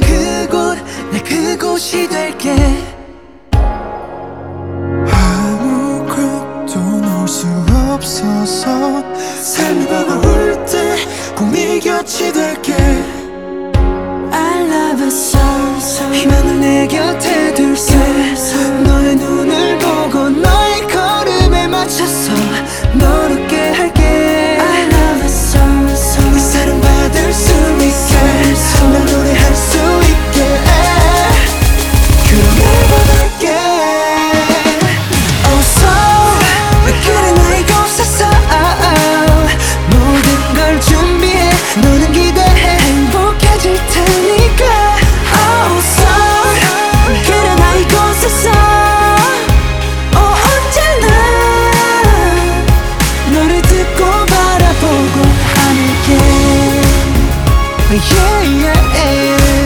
그곳 내 그곳이 될게. 아무것도 놓을 수 없어서 삶이 버거울 때 꼭 네 곁이 될게. Yeah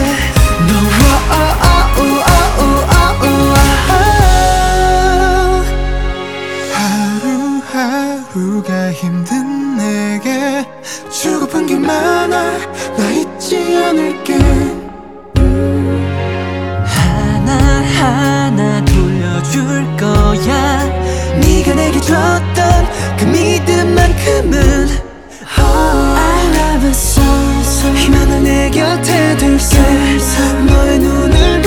너와 oh, oh, oh, oh, oh, oh. 하루하루가 힘든 내게 주고픈 게 많아 나 잊지 않을게. 하나하나 돌려줄 거야. 네가 내게 줬던 그 믿음만큼은. I love you so 희망을 내 곁에 둘게 너의 눈을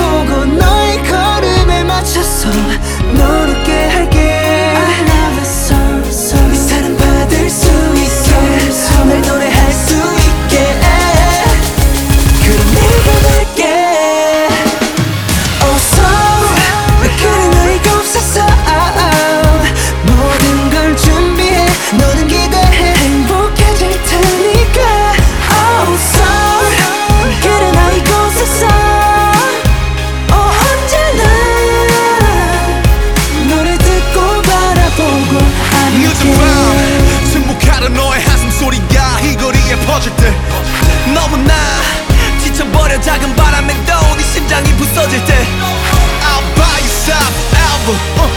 퍼질 때 너무나 지쳐버려 작은 바람에도 네 심장이 부서질 때 I'll by your side forever. Uh,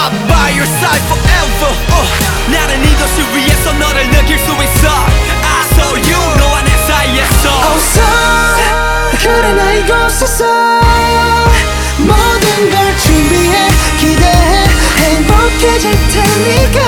I'll by your side forever. Uh, 나는 이것을 위해서 너를 느낄 수 있어. I saw you 너와 내 사이에서. Oh so 그래 나 이곳에서 모든 걸 준비해 기대해 행복해질 테니까